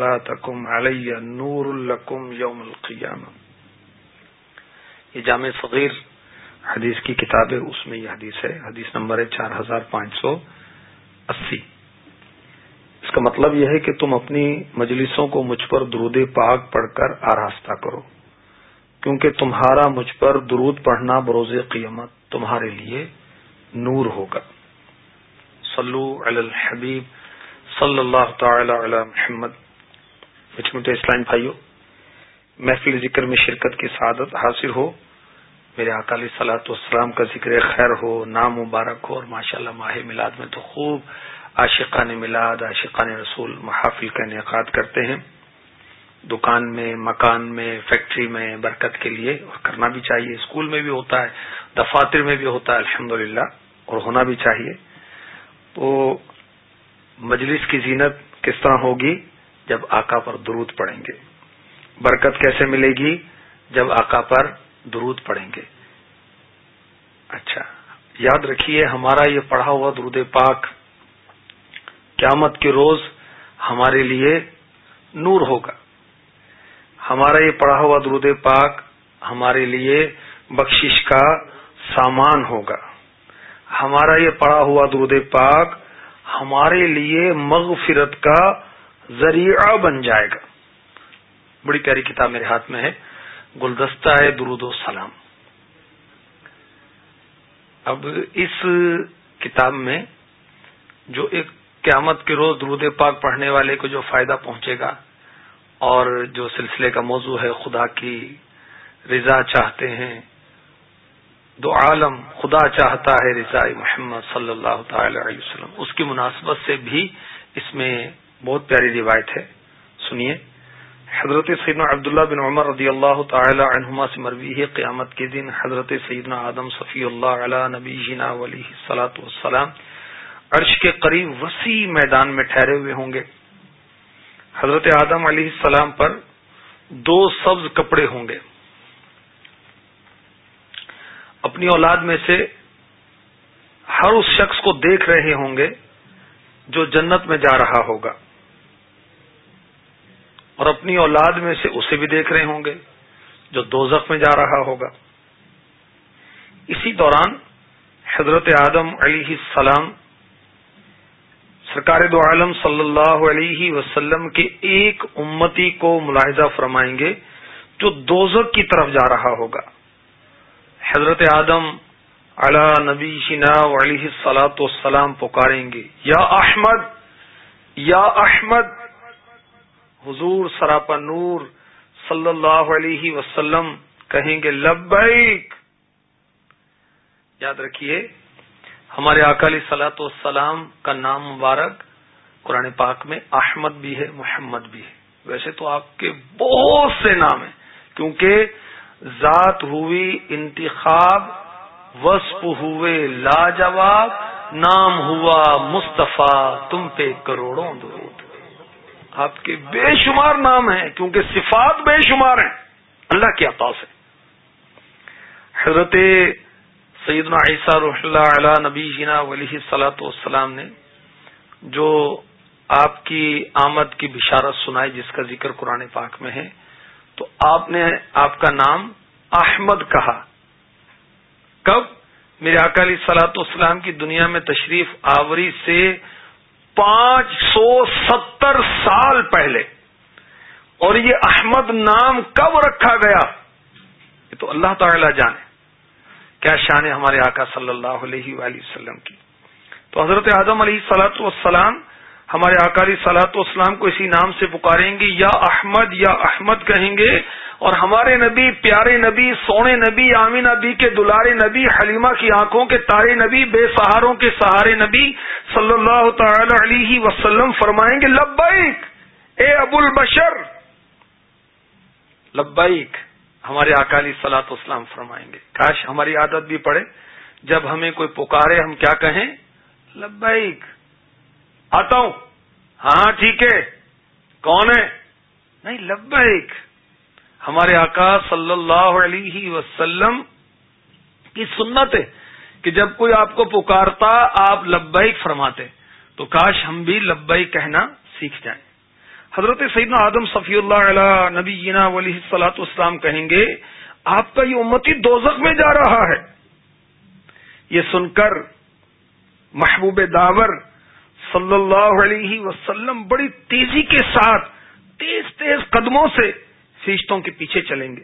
صلاتکم علی نور الکم یوم القیامہ۔ یہ جامع صغیر حدیث کی کتاب ہے، اس میں یہ حدیث ہے، حدیث نمبر ہے چار ہزار پانچ سو اسی۔ اس کا مطلب یہ ہے کہ تم اپنی مجلسوں کو مجھ پر درود پاک پڑھ کر آراستہ کرو، کیونکہ تمہارا مجھ پر درود پڑھنا بروز قیامت تمہارے لیے نور ہوگا۔ صلو علی الحبیب، صلی اللہ تعالی علی محمد۔ مجھے اسلام بھائیوں محفل ذکر میں شرکت کی سعادت حاصل ہو۔ میرے اکالی سلاۃ والسلام کا ذکر خیر ہو، نام مبارک ہو اور ماشاء اللہ ماہ میلاد میں تو خوب عاشقان میلاد، عاشقان رسول محافل کا انعقاد کرتے ہیں۔ دکان میں، مکان میں، فیکٹری میں برکت کے لیے اور کرنا بھی چاہیے۔ اسکول میں بھی ہوتا ہے، دفاتر میں بھی ہوتا ہے الحمد اور ہونا بھی چاہیے۔ تو مجلس کی زینت کس طرح ہوگی؟ جب آقا پر درود پڑیں گے۔ برکت کیسے ملے گی؟ جب آقا پر درود پڑیں گے۔ اچھا یاد رکھیے، ہمارا یہ پڑھا ہوا درود پاک قیامت کے روز ہمارے لیے نور ہوگا۔ ہمارا یہ پڑھا ہوا درود پاک ہمارے لیے بخشش کا سامان ہوگا۔ ہمارا یہ پڑھا ہوا درود پاک ہمارے لیے مغفرت کا ذریعہ بن جائے گا۔ بڑی پیاری کتاب میرے ہاتھ میں ہے۔ گلدستہ ہے درود و سلام۔ اب اس کتاب میں جو ایک قیامت کے روز درود پاک پڑھنے والے کو جو فائدہ پہنچے گا اور جو سلسلے کا موضوع ہے، خدا کی رضا چاہتے ہیں۔ دو عالم خدا چاہتا ہے رضا محمد صلی اللہ تعالی علیہ وسلم۔ اس کی مناسبت سے بھی اس میں بہت پیاری روایت ہے۔ سنیے۔ حضرت سیدنا عبداللہ بن عمر رضی اللہ تعالی عنہما سے مروی ہے۔ قیامت کے دن حضرت سیدنا آدم صفی اللہ علیہ نبی جینا ولی سلاۃ والسلام عرش کے قریب وسیع میدان میں ٹھہرے ہوئے ہوں گے۔ حضرت آدم علیہ السلام پر دو سبز کپڑے ہوں گے۔ اپنی اولاد میں سے ہر اس شخص کو دیکھ رہے ہوں گے جو جنت میں جا رہا ہوگا۔ اور اپنی اولاد میں سے اسے بھی دیکھ رہے ہوں گے جو دو میں جا رہا ہوگا۔ اسی دوران حضرت آدم علیہ السلام سرکار دو عالم صلی اللہ علیہ وسلم کے ایک امتی کو ملاحظہ فرمائیں گے جو دوزک کی طرف جا رہا ہوگا۔ حضرت آدم علی نبی شنا علیہ سلاۃ والسلام پکاریں گے، یا احمد یا احمد حضور سراپا نور صلی اللہ علیہ وسلم کہیں گے، لبیک! یاد رکھیے، ہمارے اکالی سلاۃ والسلام کا نام مبارک قرآن پاک میں احمد بھی ہے، محمد بھی ہے۔ ویسے تو آپ کے بہت سے نام ہیں، کیونکہ ذات ہوئی انتخاب، وصف ہوئے لاجواب، نام ہوا مصطفیٰ، تم پہ کروڑوں درود۔ آپ کے بے شمار نام ہیں، کیونکہ صفات بے شمار ہیں۔ اللہ کی عطا سے۔ حضرت سیدنا عیسیٰ رح اللہ علیہ نبی جینا ولی سلاۃ والسلام نے جو آپ کی آمد کی بشارت سنائی، جس کا ذکر قرآن پاک میں ہے، تو آپ نے آپ کا نام احمد کہا۔ کب؟ میرے اکالی سلاۃ والسلام کی دنیا میں تشریف آوری سے پانچ سو ستر سال پہلے اور یہ احمد نام کب رکھا گیا؟ یہ تو اللہ تعالی جانے۔ کیا شان ہمارے آقا صلی اللہ علیہ وآلہ وسلم کی۔ تو حضرت اعظم علیہ سلاۃ والسلام ہمارے اکالی سلاط اسلام کو اسی نام سے پکاریں گے، یا احمد یا احمد کہیں گے۔ اور ہمارے نبی، پیارے نبی، سونے نبی عامر نبی کے دلارے نبی، حلیمہ کی آنکھوں کے تارے نبی، بے سہاروں کے سہارے نبی صلی اللہ تعالی علیہ وسلم فرمائیں گے، لبیک، اے ابو البشر۔ لبیک، ہمارے اکالی سلاط اسلام فرمائیں گے۔ کاش ہماری عادت بھی پڑے، جب ہمیں کوئی پکارے، ہم کیا کہیں؟ لبیک۔ آتا ہوں ہاں ٹھیک ہے۔ کون ہے؟ نہیں، لبیک۔ ہمارے آقا صلی اللہ علیہ وسلم کی سنت ہے کہ جب کوئی آپ کو پکارتا، آپ لبیک فرماتے۔ تو کاش ہم بھی لبیک کہنا سیکھ جائیں۔ حضرت سیدنا آدم صفی اللہ علیہ نبی جینا ولی صلاحت اسلام کہیں گے، آپ کا یہ امتی دوزخ میں جا رہا ہے۔ یہ سن کر محبوب داور صلی اللہ علیہ وسلم بڑی تیزی کے ساتھ تیز تیز قدموں سے فرشتوں کے پیچھے چلیں گے۔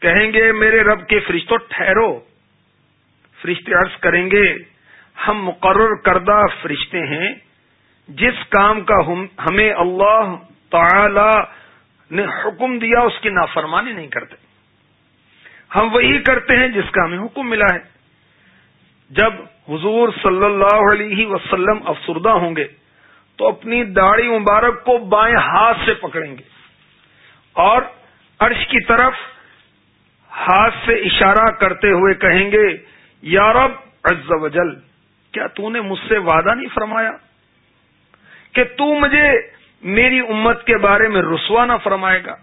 کہیں گے، میرے رب کے فرشتوں ٹھہرو۔ فرشتے عرض کریں گے، ہم مقرر کردہ فرشتے ہیں، جس کام کا ہمیں اللہ تعالی نے حکم دیا، اس کی نافرمانی نہیں کرتے۔ ہم وہی کرتے ہیں جس کا ہمیں حکم ملا ہے۔ جب حضور صلی اللہ علیہ وسلم افسردہ ہوں گے تو اپنی داڑھی مبارک کو بائیں ہاتھ سے پکڑیں گے اور عرش کی طرف ہاتھ سے اشارہ کرتے ہوئے کہیں گے یارب عز و جل، کیا تو نے مجھ سے وعدہ نہیں فرمایا کہ تو مجھے میری امت کے بارے میں رسوا نہ فرمائے گا؟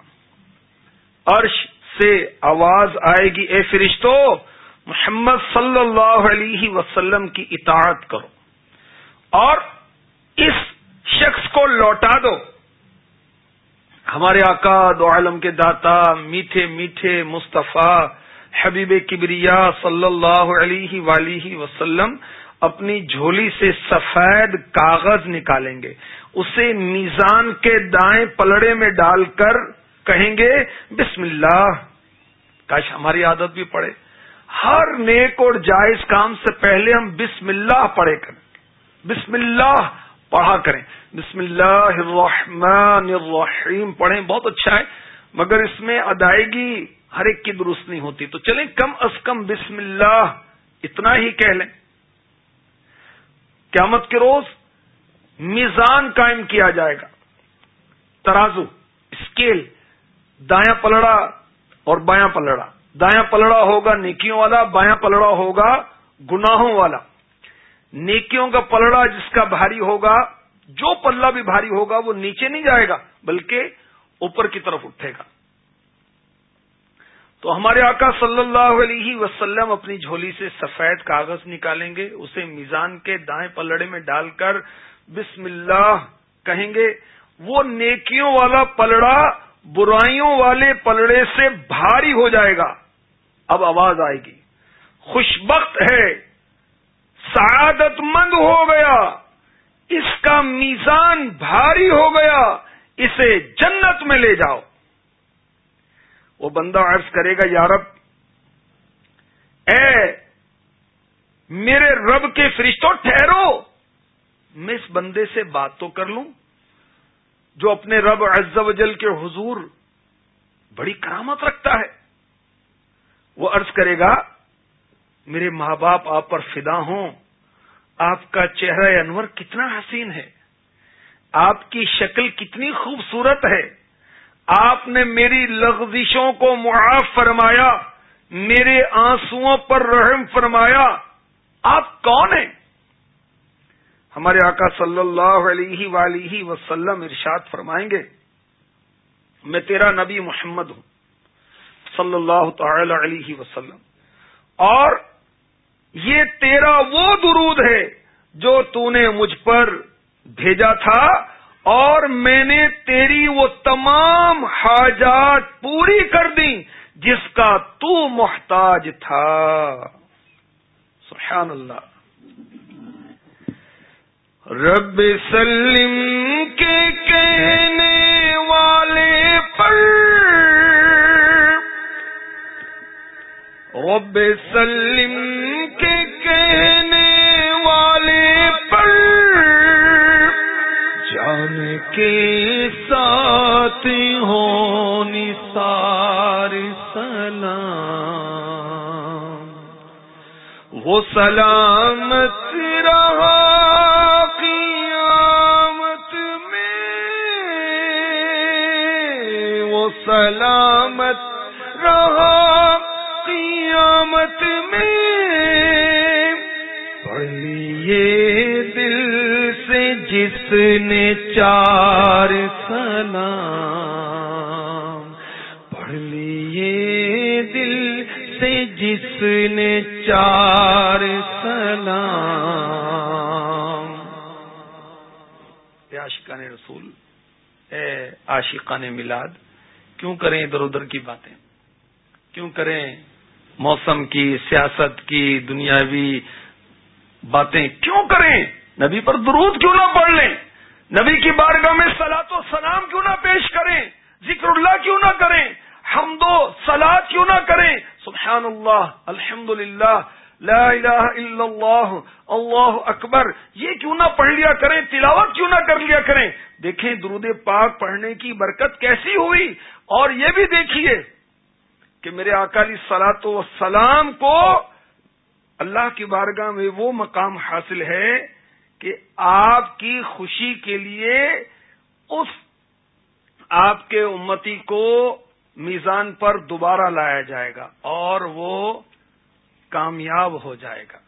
عرش سے آواز آئے گی، اے فرشتو محمد صلی اللہ علیہ وسلم کی اطاعت کرو اور اس شخص کو لوٹا دو۔ ہمارے آقا دو عالم کے داتا میٹھے میٹھے مصطفیٰ حبیب کبریا صلی اللہ علیہ ولیہ وسلم اپنی جھولی سے سفید کاغذ نکالیں گے۔ اسے میزان کے دائیں پلڑے میں ڈال کر کہیں گے، بسم اللہ۔ کاش ہماری عادت بھی پڑے۔ ہر نیک اور جائز کام سے پہلے ہم بسم اللہ پڑھے کریں۔ بسم اللہ پڑھا کریں۔ بسم اللہ الرحمن الرحیم پڑھیں، بہت اچھا ہے، مگر اس میں ادائیگی ہر ایک کی درست نہیں ہوتی۔ تو چلیں، کم از کم بسم اللہ اتنا ہی کہہ لیں۔ قیامت کے روز میزان قائم کیا جائے گا۔ ترازو، اسکیل، دایاں پلڑا اور بایاں پلڑا۔ دایاں پلڑا ہوگا نیکیوں والا، بایاں پلڑا ہوگا گناہوں والا۔ نیکیوں کا پلڑا جس کا بھاری ہوگا، جو پلہ بھی بھاری ہوگا، وہ نیچے نہیں جائے گا، بلکہ اوپر کی طرف اٹھے گا۔ تو ہمارے آقا صلی اللہ علیہ وسلم اپنی جھولی سے سفید کاغذ نکالیں گے، اسے میزان کے دائیں پلڑے میں ڈال کر بسم اللہ کہیں گے۔ وہ نیکیوں والا پلڑا برائیوں والے پلڑے سے بھاری ہو جائے گا۔ اب آواز آئے گی۔ خوشبخت ہے۔ سعادت مند ہو گیا۔ اس کا میزان بھاری ہو گیا۔ اسے جنت میں لے جاؤ۔ وہ بندہ عرض کرے گا یارب اے میرے رب کے فرشتوں ٹھہرو۔ میں اس بندے سے بات تو کر لوں جو اپنے رب عز و جل کے حضور بڑی کرامت رکھتا ہے۔ وہ عرض کرے گا، میرے ماں باپ آپ پر فدا ہوں، آپ کا چہرہ انور کتنا حسین ہے، آپ کی شکل کتنی خوبصورت ہے، آپ نے میری لغزشوں کو معاف فرمایا، میرے آنسو پر رحم فرمایا، آپ کون ہیں؟ ہمارے آقا صلی اللہ علیہ ولیہ وسلم ارشاد فرمائیں گے، میں تیرا نبی محمد ہوں۔ صلی اللہ تعالی علیہ وسلم۔ اور یہ تیرا وہ درود ہے جو تو نے مجھ پر بھیجا تھا، اور میں نے تیری وہ تمام حاجات پوری کر دی جس کا تو محتاج تھا۔ سبحان اللہ رب سلم کے کہنے والے پر رب سلم کے کہنے والے پر جان کے ساتھ ہو نثار سلام۔ وہ سلامت پڑھیے دل سے جس نے چار سلام پڑھ لیے، دل سے جس نے چار سلام عاشقان رسول، اے عاشقان میلاد، کیوں کریں ادھر ادھر کی باتیں؟ کیوں کریں موسم کی، سیاست کی، دنیاوی باتیں کیوں کریں؟ نبی پر درود کیوں نہ پڑھ لیں؟ نبی کی بارگاہ میں سلاط و سلام کیوں نہ پیش کریں؟ ذکر اللہ کیوں نہ کریں؟ حمد و سلاد کیوں نہ کریں؟ سبحان اللہ الحمد للہ لا الہ الا اللہ اللہ اکبر، یہ کیوں نہ پڑھ لیا کریں؟ تلاوت کیوں نہ کر لیا کریں؟ دیکھیں درود پاک پڑھنے کی برکت کیسی ہوئی؟ اور یہ بھی دیکھیے کہ میرے اکالی سلاط و سلام کو اللہ کی بارگاہ میں وہ مقام حاصل ہے کہ آپ کی خوشی کے لیے اس آپ کے امتی کو میزان پر دوبارہ لایا جائے گا اور وہ کامیاب ہو جائے گا۔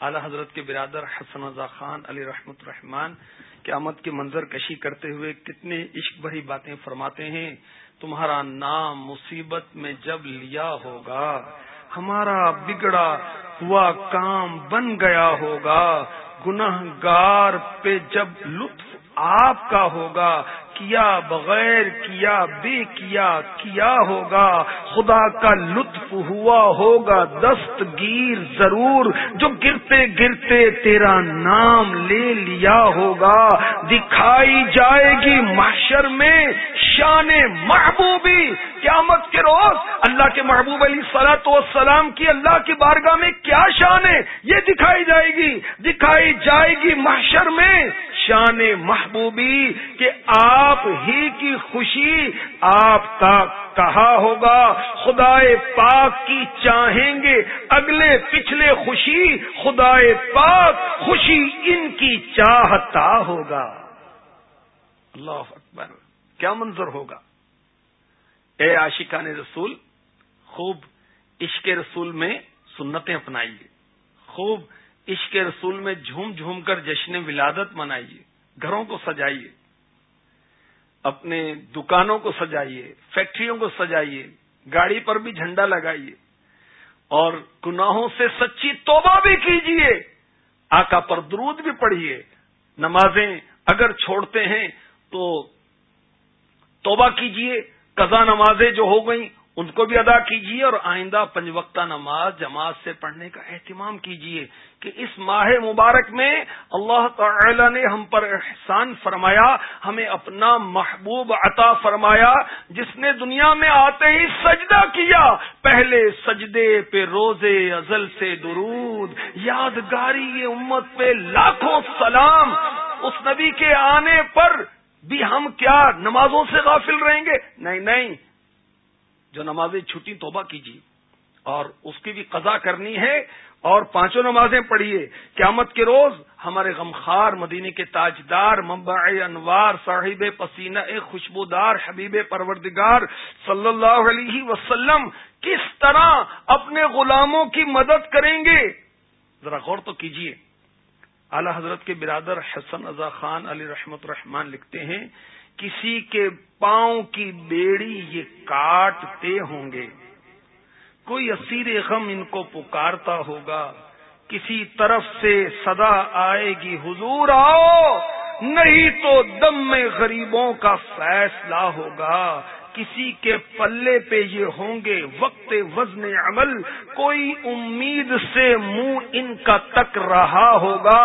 اعلی حضرت کے برادر حسن رضا خان، علی رحمت الرحمان قیامت کی منظر کشی کرتے ہوئے کتنے عشق بھری باتیں فرماتے ہیں، تمہارا نام مصیبت میں جب لیا ہوگا۔ ہمارا بگڑا ہوا کام بن گیا ہوگا۔ گناہ گار پہ جب لطف آپ کا ہوگا، کیا بغیر کیا، بے کیا کیا ہوگا۔ خدا کا لطف ہوا ہوگا دستگیر ضرور۔ جو گرتے گرتے تیرا نام لے لیا ہوگا، دکھائی جائے گی محشر میں۔ شان محبوبی قیامت کے روز اللہ کے محبوب علی سلاۃ وسلام کی اللہ کی بارگاہ میں کیا شان ہے؟ یہ دکھائی جائے گی، دکھائی جائے گی محشر میں شان محبوبی کہ آپ ہی کی خوشی آپ کا کہا ہوگا خدا پاک کی چاہیں گے۔ اگلے پچھلے خوشی خدا پاک، خوشی ان کی چاہتا ہوگا۔ اللہ اکبر۔ کیا منظر ہوگا؟ اے عاشقان رسول، خوب عشق رسول میں سنتیں اپنائیے۔ خوب عشق رسول میں جھوم جھوم کر جشن ولادت منائیے۔ گھروں کو سجائیے۔ اپنے دکانوں کو سجائیے۔ فیکٹریوں کو سجائیے۔ گاڑی پر بھی جھنڈا لگائیے۔ اور گناہوں سے سچی توبہ بھی کیجیے۔ آقا پر درود بھی پڑھیے۔ نمازیں اگر چھوڑتے ہیں تو توبہ کیجیے قضا نمازیں جو ہو گئیں ان کو بھی ادا کیجیے اور آئندہ پنج وقتہ نماز جماعت سے پڑھنے کا اہتمام کیجیے کہ اس ماہ مبارک میں اللہ تعالی نے ہم پر احسان فرمایا، ہمیں اپنا محبوب عطا فرمایا، جس نے دنیا میں آتے ہی سجدہ کیا۔ پہلے سجدے پہ روزے ازل سے درود، یادگاری امت پہ لاکھوں سلام۔ اس نبی کے آنے پر بھی ہم کیا نمازوں سے غافل رہیں گے؟ نہیں نہیں۔ جو نمازیں چھٹی توبہ کیجیے، اور اس کی بھی قضا کرنی ہے، اور پانچوں نمازیں پڑھیے۔ قیامت کے روز ہمارے غمخار مدینے کے تاجدار ممبع انوار، صاحب پسینہ، خوشبودار، حبیب پروردگار صلی اللہ علیہ وسلم کس طرح اپنے غلاموں کی مدد کریں گے؟ ذرا غور تو کیجیے۔ اعلی حضرت کے برادر حسن رضا خان علی رحمت الرحمان لکھتے ہیں، کسی کے پاؤں کی بیڑی یہ کاٹتے ہوں گے۔ کوئی اسیر غم ان کو پکارتا ہوگا۔ کسی طرف سے صدا آئے گی، حضور آؤ! نہیں تو دم میں غریبوں کا فیصلہ ہوگا۔ کسی کے پلے پہ یہ ہوں گے، وقت وزن عمل، کوئی امید سے منہ ان کا تک رہا ہوگا،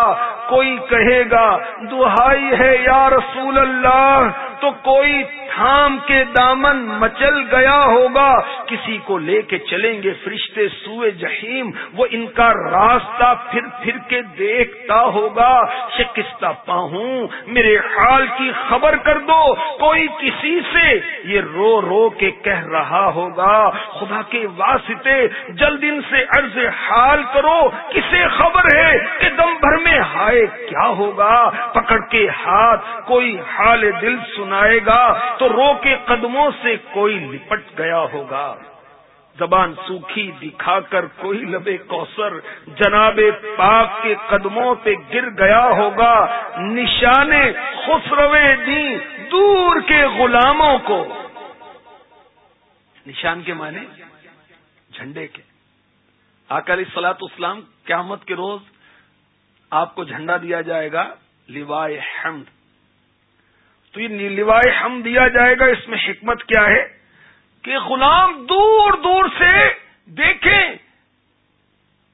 کوئی کہے گا، دہائی ہے یا رسول اللہ تو کوئی تھام کے دامن مچل گیا ہوگا۔ کسی کو لے کے چلیں گے فرشتے سوئے جہیم وہ ان کا راستہ پھر پھر کے دیکھتا ہوگا۔ شکستہ پاؤں میرے حال کی خبر کر دو۔ کوئی کسی سے یہ رو رو کے کہہ رہا ہوگا۔ خدا کے واسطے جلد ان سے عرض حال کرو، کسے خبر ہے کہ دم بھر میں ہائے کیا ہوگا؟ پکڑ کے ہاتھ، کوئی حال دل سنا سنائے گا تو رو کے قدموں سے کوئی لپٹ گیا ہوگا۔ زبان سوکھی دکھا کر کوئی لبے کوسر جناب پاک کے قدموں پہ گر گیا ہوگا۔ نشانے خسروے دی دور کے غلاموں کو۔ نشان کے معنی جھنڈے کے۔ آکالی سلاط اسلام قیامت کے روز آپ کو جھنڈا دیا جائے گا۔ لیوائے حمد۔ تو یہ لوائے ہم دیا جائے گا، اس میں حکمت کیا ہے؟ کہ غلام دور دور سے دیکھیں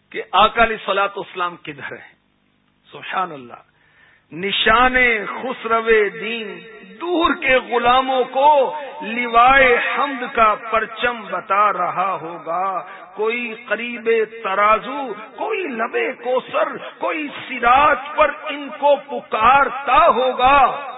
کہ اکالی سلاط اسلام کدھر ہے سبحان اللہ۔ نشان خسرو دین دور کے غلاموں کو لیوائے حمد کا پرچم بتا رہا ہوگا۔ کوئی قریب ترازو، کوئی لبے کوسر کوئی سراج پر ان کو پکارتا ہوگا۔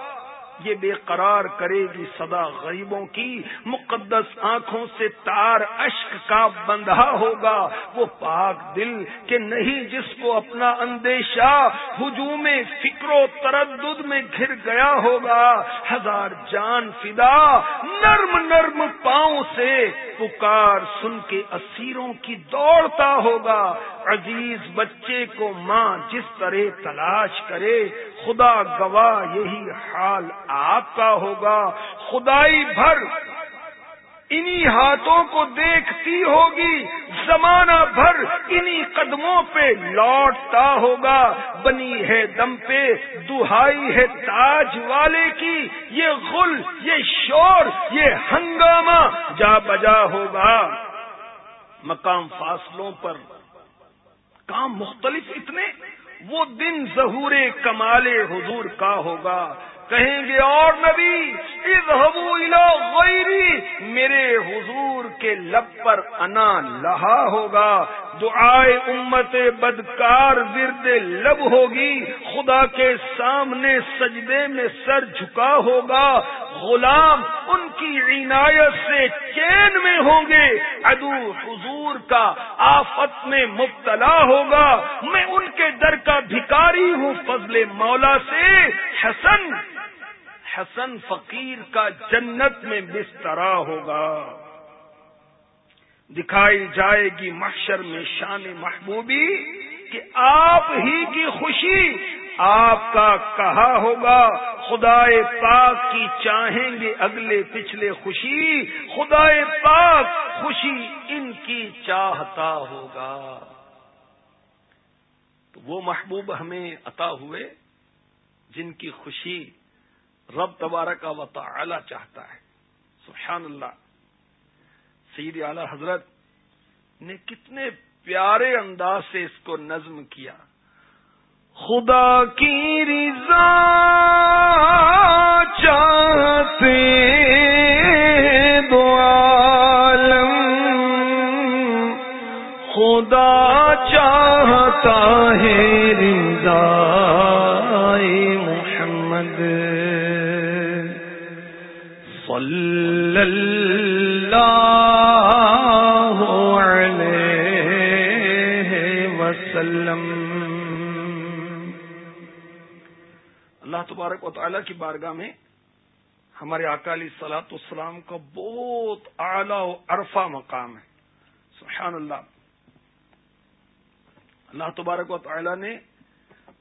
یہ بے قرار کرے گی صدا غریبوں کی۔ مقدس آنکھوں سے تار اشک کا بندھا ہوگا۔ وہ پاک دل کہ نہیں جس کو اپنا اندیشہ ہجوم فکر و تردد میں گھر گیا ہوگا۔ ہزار جان فدا، نرم نرم پاؤں سے پکار سن کے اسیروں کی دوڑتا ہوگا۔ عزیز بچے کو ماں جس طرح تلاش کرے، خدا گواہ یہی حال آپ کا ہوگا۔ خدائی بھر انہی ہاتھوں کو دیکھتی ہوگی۔ زمانہ بھر انہی قدموں پہ لوٹتا ہوگا۔ بنی ہے دم پہ، دہائی ہے تاج والے کی۔ یہ غل، یہ شور، یہ ہنگامہ جا بجا ہوگا۔ مقام فاصلوں پر کام مختلف اتنے، وہ دن ظہور کمال حضور کا ہوگا۔ کہیں گے اور نبی غیری، میرے حضور کے لب پر انا لہا ہوگا، دعائے امت بدکار ورد لب ہوگی، خدا کے سامنے سجدے میں سر جھکا ہوگا، غلام ان کی عنایت سے چین میں ہوں گے ادو حضور کا آفت میں مبتلا ہوگا، میں ان کے در کا بھکاری ہوں فضل مولا سے، حسن حسن فقیر کا جنت میں بسترا ہوگا۔ دکھائی جائے گی محشر میں شان محبوبی کہ آپ ہی کی خوشی آپ کا کہا ہوگا۔ خدا پاک کی چاہیں گے اگلے پچھلے خوشی۔ خدا پاک خوشی ان کی چاہتا ہوگا۔ تو وہ محبوب ہمیں عطا ہوئے جن کی خوشی رب تبارہ کا تعالی چاہتا ہے۔ سبحان اللہ۔ سید اعلی حضرت نے کتنے پیارے انداز سے اس کو نظم کیا۔ خدا کی رضا چاہتے دو عالم۔ خدا چاہتا ہے رضا اللہ وسلم۔ اللہ تبارک و تعالیٰ کی بارگاہ میں ہمارے اکالی سلاط اسلام کا بہت اعلی و عرفہ مقام ہے۔ سبحان اللہ۔ اللہ تبارک و تعالی نے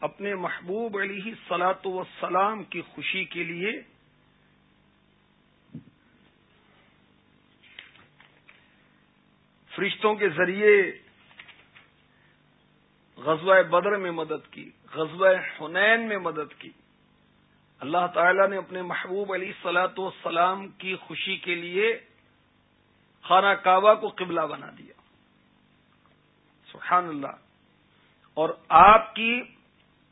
اپنے محبوب علیہ سلاط وسلام کی خوشی کے لیے فرشتوں کے ذریعے غزوہ بدر میں مدد کی، غزوہ حنین میں مدد کی۔ اللہ تعالی نے اپنے محبوب علی سلاۃ والسلام کی خوشی کے لیے خانہ کعبہ کو قبلہ بنا دیا۔ سبحان اللہ۔ اور آپ کی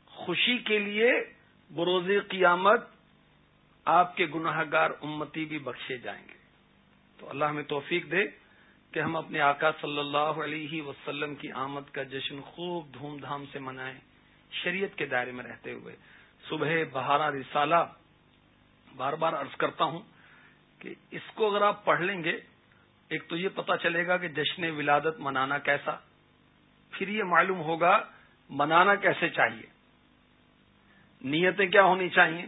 خوشی کے لیے بروز قیامت آپ کے گناہ گار امتی بھی بخشے جائیں گے۔ تو اللہ ہمیں توفیق دے۔ کہ ہم اپنے آقا صلی اللہ علیہ وسلم کی آمد کا جشن خوب دھوم دھام سے منائیں شریعت کے دائرے میں رہتے ہوئے۔ صبح بہارا رسالہ بار بار عرض کرتا ہوں کہ اس کو اگر آپ پڑھ لیں گے، ایک تو یہ پتا چلے گا کہ جشن ولادت منانا کیسا، پھر یہ معلوم ہوگا منانا کیسے چاہیے، نیتیں کیا ہونی چاہیے،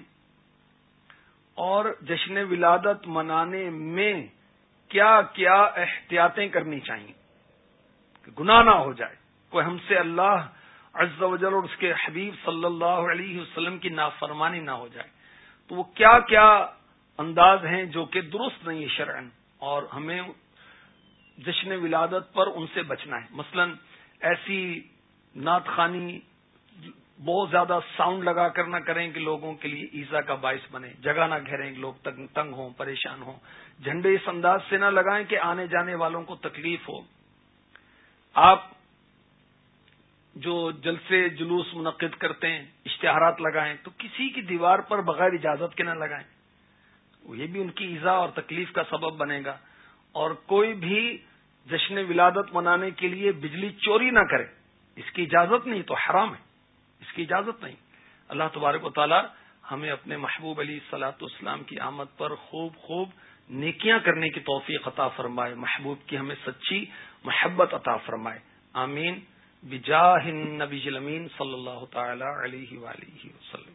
اور جشن ولادت منانے میں کیا کیا احتیاطیں کرنی چاہیے کہ گناہ نہ ہو جائے کوئی ہم سے اللہ عز و جل اور اس کے حبیب صلی اللہ علیہ وسلم کی نافرمانی نہ ہو جائے۔ تو وہ کیا کیا انداز ہیں جو کہ درست نہیں ہے شرعن اور ہمیں جشن ولادت پر ان سے بچنا ہے۔ مثلا ایسی نعت خانی، بہت زیادہ ساؤنڈ لگا کر نہ کریں کہ لوگوں کے لیے ایزا کا باعث بنے، جگہ نہ گھیریں لوگ تنگ ہوں، پریشان ہوں۔ جھنڈے اس انداز سے نہ لگائیں کہ آنے جانے والوں کو تکلیف ہو۔ آپ جو جلسے جلوس منعقد کرتے ہیں، اشتہارات لگائیں، تو کسی کی دیوار پر بغیر اجازت کے نہ لگائیں۔ یہ بھی ان کی ایزا اور تکلیف کا سبب بنے گا۔ اور کوئی بھی جشن ولادت منانے کے لیے بجلی چوری نہ کرے۔ اس کی اجازت نہیں، تو حرام ہے۔ اس کی اجازت نہیں۔ اللہ تبارک و تعالی ہمیں اپنے محبوب علی سلاۃ اسلام کی آمد پر خوب خوب نیکیاں کرنے کی توفیق عطا فرمائے، محبوب کی ہمیں سچی محبت عطا فرمائے۔ آمین۔ بجاہ نبی صلی اللہ تعالی علیہ وآلہ وسلم۔